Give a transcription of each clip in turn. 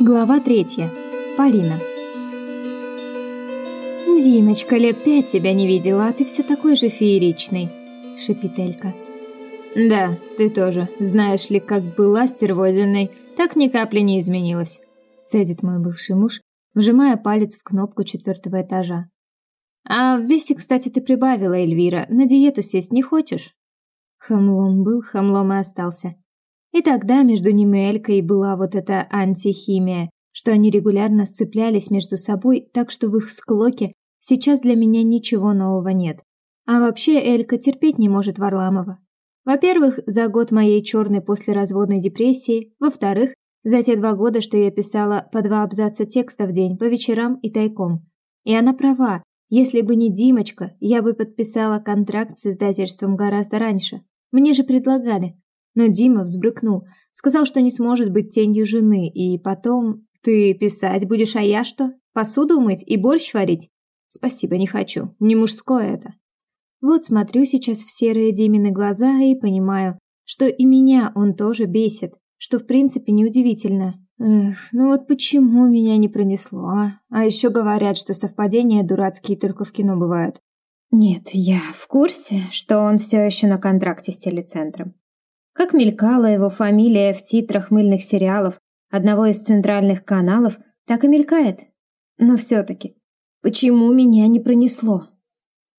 Глава третья. Полина. «Димочка, лет пять тебя не видела, а ты все такой же фееричный», — шипит Элька. «Да, ты тоже. Знаешь ли, как была стервозиной, так ни капли не изменилась», — цедит мой бывший муж, вжимая палец в кнопку четвертого этажа. «А в весе, кстати, ты прибавила, Эльвира. На диету сесть не хочешь?» Хамлом был, хамлом и остался. И тогда между ним и Элькой была вот эта антихимия, что они регулярно сцеплялись между собой, так что в их склоке сейчас для меня ничего нового нет. А вообще Элька терпеть не может Варламова. Во-первых, за год моей черной послеразводной депрессии, во-вторых, за те два года, что я писала по два абзаца текста в день по вечерам и тайком. И она права, если бы не Димочка, я бы подписала контракт с издательством гораздо раньше. Мне же предлагали. Но Дима взбрыкнул, сказал, что не сможет быть тенью жены, и потом... Ты писать будешь, а я что? Посуду мыть и борщ варить? Спасибо, не хочу. Не мужское это. Вот смотрю сейчас в серые Димины глаза и понимаю, что и меня он тоже бесит, что в принципе неудивительно. Эх, ну вот почему меня не пронесло, а? А еще говорят, что совпадения дурацкие только в кино бывают. Нет, я в курсе, что он все еще на контракте с телецентром. Как мелькала его фамилия в титрах мыльных сериалов одного из центральных каналов, так и мелькает. Но все-таки, почему меня не пронесло?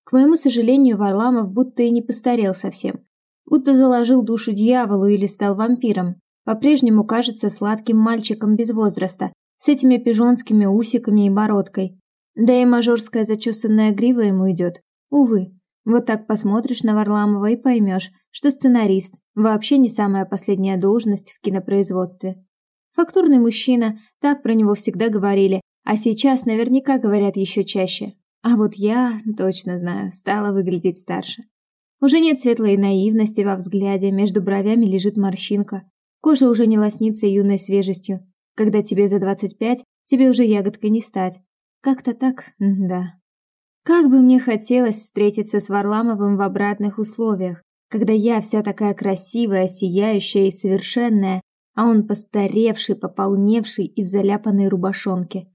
К моему сожалению, Варламов будто и не постарел совсем. Будто заложил душу дьяволу или стал вампиром. По-прежнему кажется сладким мальчиком без возраста, с этими пижонскими усиками и бородкой. Да и мажорская зачесанная грива ему идет. Увы, вот так посмотришь на Варламова и поймешь, что сценарист вообще не самая последняя должность в кинопроизводстве. Фактурный мужчина, так про него всегда говорили, а сейчас наверняка говорят еще чаще. А вот я, точно знаю, стала выглядеть старше. Уже нет светлой наивности во взгляде, между бровями лежит морщинка. Кожа уже не лоснится юной свежестью. Когда тебе за 25, тебе уже ягодкой не стать. Как-то так, да. Как бы мне хотелось встретиться с Варламовым в обратных условиях, когда я вся такая красивая, сияющая и совершенная, а он постаревший, пополневший и в заляпанной рубашонке.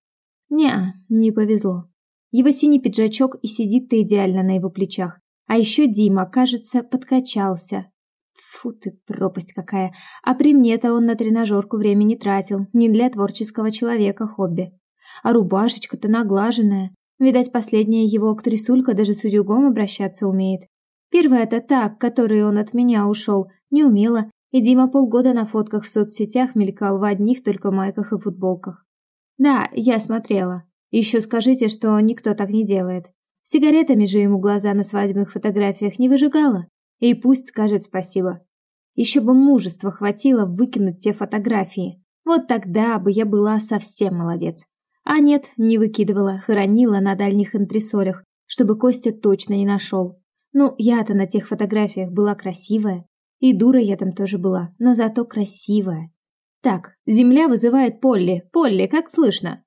Не, не повезло. Его синий пиджачок и сидит-то идеально на его плечах. А еще Дима, кажется, подкачался. Фу ты, пропасть какая. А при мне-то он на тренажерку времени тратил, не для творческого человека хобби. А рубашечка-то наглаженная. Видать, последняя его актрисулька даже с утюгом обращаться умеет. Первая-то та, к которой он от меня ушел, не умела, и Дима полгода на фотках в соцсетях мелькал в одних только майках и футболках. Да, я смотрела. Еще скажите, что никто так не делает. Сигаретами же ему глаза на свадебных фотографиях не выжигала. И пусть скажет спасибо. Еще бы мужества хватило выкинуть те фотографии. Вот тогда бы я была совсем молодец. А нет, не выкидывала, хранила на дальних антресолях, чтобы Костя точно не нашел. Ну, я-то на тех фотографиях была красивая. И дура я там тоже была, но зато красивая. Так, земля вызывает Полли. Полли, как слышно?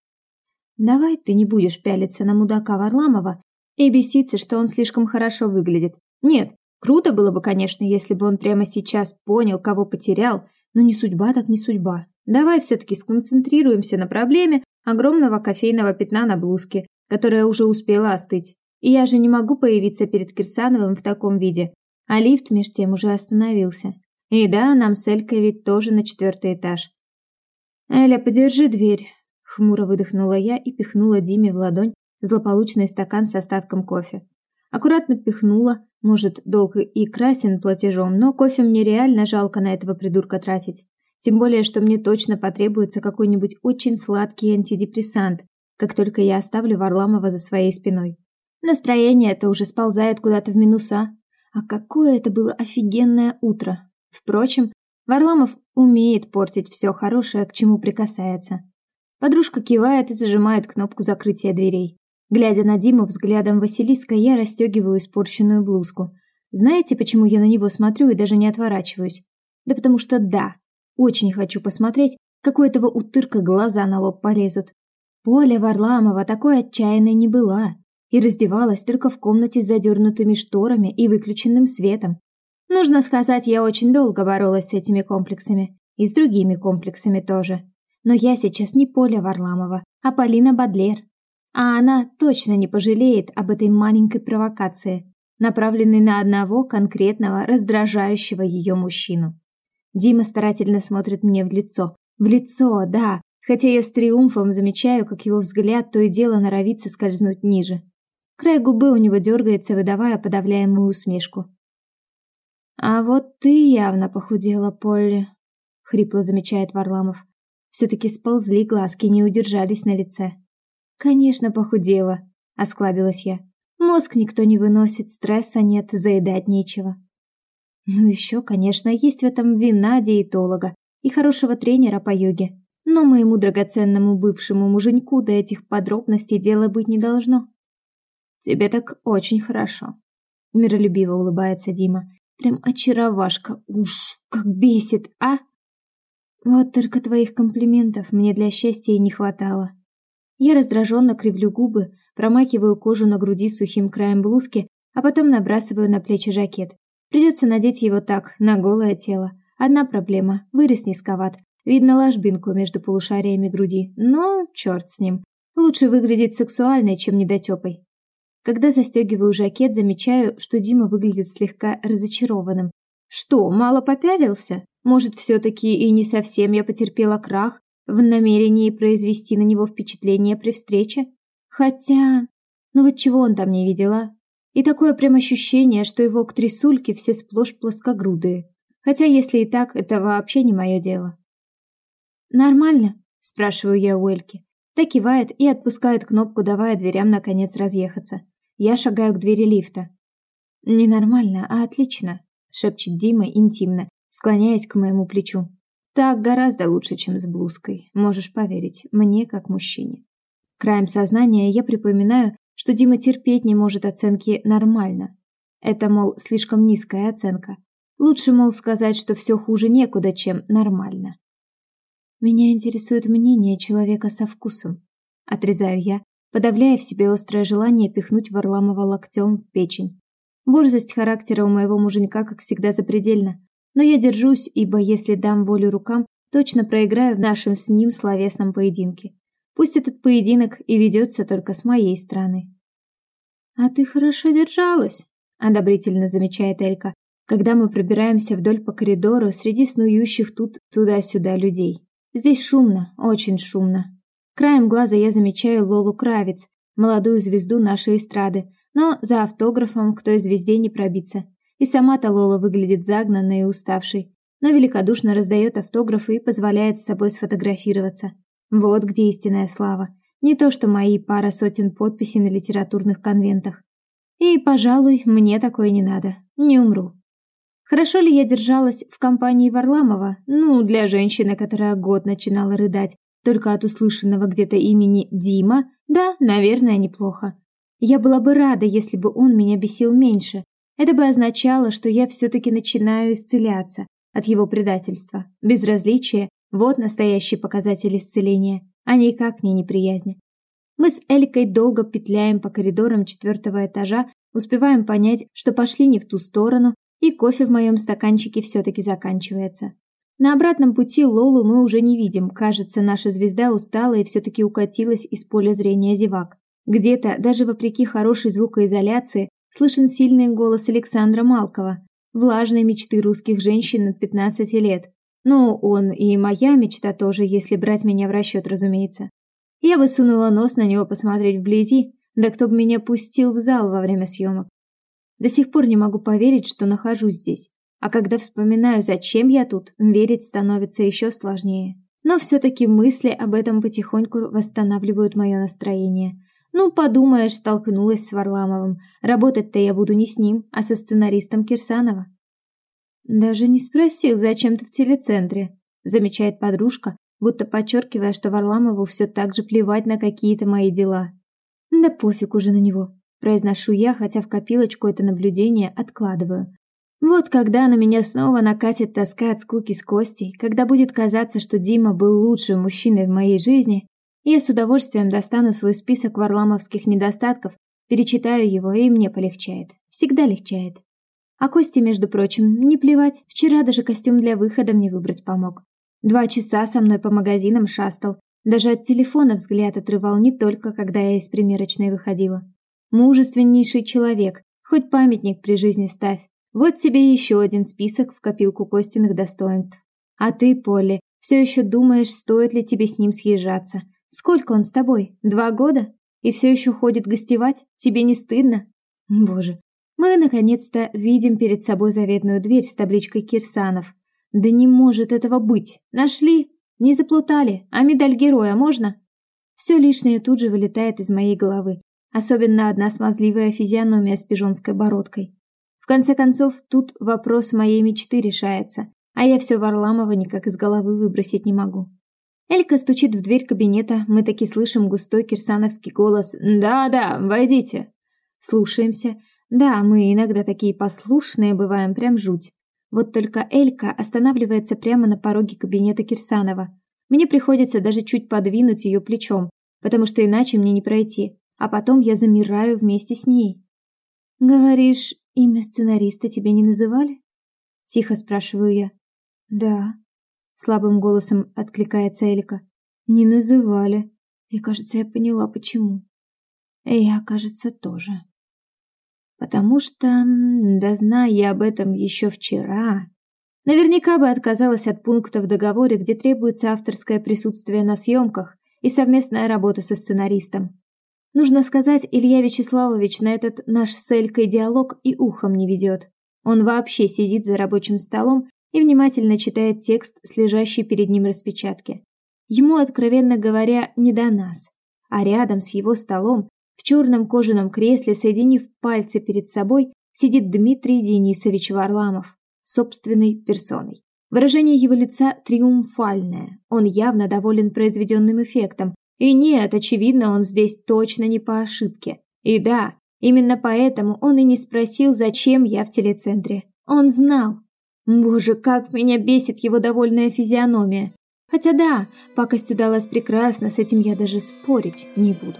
Давай ты не будешь пялиться на мудака Варламова и беситься, что он слишком хорошо выглядит. Нет, круто было бы, конечно, если бы он прямо сейчас понял, кого потерял, но не судьба так не судьба. Давай все-таки сконцентрируемся на проблеме огромного кофейного пятна на блузке, которая уже успела остыть. И я же не могу появиться перед Кирсановым в таком виде. А лифт меж тем уже остановился. И да, нам с Элькой ведь тоже на четвертый этаж. «Эля, подержи дверь», — хмуро выдохнула я и пихнула Диме в ладонь злополучный стакан с остатком кофе. Аккуратно пихнула, может, долг и красен платежом, но кофе мне реально жалко на этого придурка тратить. Тем более, что мне точно потребуется какой-нибудь очень сладкий антидепрессант, как только я оставлю Варламова за своей спиной. Настроение это уже сползает куда-то в минуса. А какое это было офигенное утро. Впрочем, Варламов умеет портить все хорошее, к чему прикасается. Подружка кивает и зажимает кнопку закрытия дверей. Глядя на Диму взглядом Василиска, я расстегиваю испорченную блузку. Знаете, почему я на него смотрю и даже не отворачиваюсь? Да потому что да, очень хочу посмотреть, как у этого утырка глаза на лоб полезут. Поля Варламова такой отчаянной не была и раздевалась только в комнате с задернутыми шторами и выключенным светом. Нужно сказать, я очень долго боролась с этими комплексами. И с другими комплексами тоже. Но я сейчас не Поля Варламова, а Полина Бадлер. А она точно не пожалеет об этой маленькой провокации, направленной на одного конкретного раздражающего ее мужчину. Дима старательно смотрит мне в лицо. В лицо, да, хотя я с триумфом замечаю, как его взгляд то и дело норовится скользнуть ниже. Край губы у него дергается, выдавая подавляемую усмешку. «А вот ты явно похудела, Полли», — хрипло замечает Варламов. Все-таки сползли глазки, не удержались на лице. «Конечно, похудела», — осклабилась я. «Мозг никто не выносит, стресса нет, заедать нечего». Ну еще, конечно, есть в этом вина диетолога и хорошего тренера по йоге. Но моему драгоценному бывшему муженьку до этих подробностей дело быть не должно. «Тебе так очень хорошо», — миролюбиво улыбается Дима. «Прям очаровашка, уж как бесит, а?» «Вот только твоих комплиментов мне для счастья и не хватало». Я раздраженно кривлю губы, промакиваю кожу на груди сухим краем блузки, а потом набрасываю на плечи жакет. Придется надеть его так, на голое тело. Одна проблема – вырез низковат. Видно ложбинку между полушариями груди, но черт с ним. Лучше выглядеть сексуальной, чем недотепой. Когда застегиваю жакет, замечаю, что Дима выглядит слегка разочарованным. Что, мало попялился? Может, все-таки и не совсем я потерпела крах в намерении произвести на него впечатление при встрече? Хотя... Ну вот чего он там не видела? И такое прям ощущение, что его к трясульке все сплошь плоскогрудые. Хотя, если и так, это вообще не мое дело. «Нормально?» – спрашиваю я у Эльки. Та кивает и отпускает кнопку, давая дверям наконец разъехаться. Я шагаю к двери лифта. «Ненормально, а отлично», — шепчет Дима интимно, склоняясь к моему плечу. «Так гораздо лучше, чем с блузкой, можешь поверить, мне как мужчине». Краем сознания я припоминаю, что Дима терпеть не может оценки «нормально». Это, мол, слишком низкая оценка. Лучше, мол, сказать, что все хуже некуда, чем «нормально». Меня интересует мнение человека со вкусом. Отрезаю я, подавляя в себе острое желание пихнуть Варламова локтем в печень. Борзость характера у моего муженька, как всегда, запредельна. Но я держусь, ибо если дам волю рукам, точно проиграю в нашем с ним словесном поединке. Пусть этот поединок и ведется только с моей стороны. «А ты хорошо держалась», — одобрительно замечает Элька, когда мы пробираемся вдоль по коридору среди снующих тут туда-сюда людей. Здесь шумно, очень шумно. Краем глаза я замечаю Лолу Кравец, молодую звезду нашей эстрады, но за автографом к той звезде не пробиться. И сама-то Лола выглядит загнанной и уставшей, но великодушно раздает автографы и позволяет с собой сфотографироваться. Вот где истинная слава. Не то что мои пара сотен подписей на литературных конвентах. И, пожалуй, мне такое не надо. Не умру. Хорошо ли я держалась в компании Варламова? Ну, для женщины, которая год начинала рыдать только от услышанного где-то имени Дима, да, наверное, неплохо. Я была бы рада, если бы он меня бесил меньше. Это бы означало, что я все-таки начинаю исцеляться от его предательства. Безразличие – вот настоящий показатель исцеления, а никак не неприязни. Мы с Элькой долго петляем по коридорам четвертого этажа, успеваем понять, что пошли не в ту сторону, и кофе в моем стаканчике все-таки заканчивается. На обратном пути Лолу мы уже не видим. Кажется, наша звезда устала и все-таки укатилась из поля зрения зевак. Где-то, даже вопреки хорошей звукоизоляции, слышен сильный голос Александра Малкова, влажной мечты русских женщин от 15 лет. Ну, он и моя мечта тоже, если брать меня в расчет, разумеется. Я высунула нос на него посмотреть вблизи, да кто бы меня пустил в зал во время съемок. До сих пор не могу поверить, что нахожусь здесь. А когда вспоминаю, зачем я тут, верить становится еще сложнее. Но все-таки мысли об этом потихоньку восстанавливают мое настроение. Ну, подумаешь, столкнулась с Варламовым. Работать-то я буду не с ним, а со сценаристом Кирсанова. Даже не спросил, зачем ты в телецентре, замечает подружка, будто подчеркивая, что Варламову все так же плевать на какие-то мои дела. Да пофиг уже на него, произношу я, хотя в копилочку это наблюдение откладываю. Вот когда на меня снова накатит тоска от скуки с Костей, когда будет казаться, что Дима был лучшим мужчиной в моей жизни, я с удовольствием достану свой список варламовских недостатков, перечитаю его, и мне полегчает. Всегда легчает. А Косте, между прочим, не плевать. Вчера даже костюм для выхода мне выбрать помог. Два часа со мной по магазинам шастал. Даже от телефона взгляд отрывал не только, когда я из примерочной выходила. Мужественнейший человек, хоть памятник при жизни ставь. Вот тебе еще один список в копилку Костиных достоинств. А ты, Полли, все еще думаешь, стоит ли тебе с ним съезжаться. Сколько он с тобой? Два года? И все еще ходит гостевать? Тебе не стыдно? Боже, мы наконец-то видим перед собой заветную дверь с табличкой Кирсанов. Да не может этого быть. Нашли? Не заплутали? А медаль героя можно? Все лишнее тут же вылетает из моей головы. Особенно одна смазливая физиономия с пижонской бородкой. Конце концов, тут вопрос моей мечты решается, а я все Варламова никак из головы выбросить не могу. Элька стучит в дверь кабинета, мы таки слышим густой кирсановский голос «Да-да, войдите». Слушаемся. Да, мы иногда такие послушные бываем, прям жуть. Вот только Элька останавливается прямо на пороге кабинета Кирсанова. Мне приходится даже чуть подвинуть ее плечом, потому что иначе мне не пройти, а потом я замираю вместе с ней. «Говоришь, имя сценариста тебе не называли?» Тихо спрашиваю я. «Да», — слабым голосом откликается Элька. «Не называли. И, кажется, я поняла, почему». «Я, кажется, тоже». Потому что, да зная я об этом еще вчера, наверняка бы отказалась от пункта в договоре, где требуется авторское присутствие на съемках и совместная работа со сценаристом. Нужно сказать, Илья Вячеславович на этот наш с Элькой диалог и ухом не ведет. Он вообще сидит за рабочим столом и внимательно читает текст с лежащей перед ним распечатки. Ему, откровенно говоря, не до нас. А рядом с его столом в черном кожаном кресле, соединив пальцы перед собой, сидит Дмитрий Денисович Варламов, собственной персоной. Выражение его лица триумфальное. Он явно доволен произведенным эффектом. И нет, очевидно, он здесь точно не по ошибке. И да, именно поэтому он и не спросил, зачем я в телецентре. Он знал. Боже, как меня бесит его довольная физиономия. Хотя да, пакость удалась прекрасно, с этим я даже спорить не буду.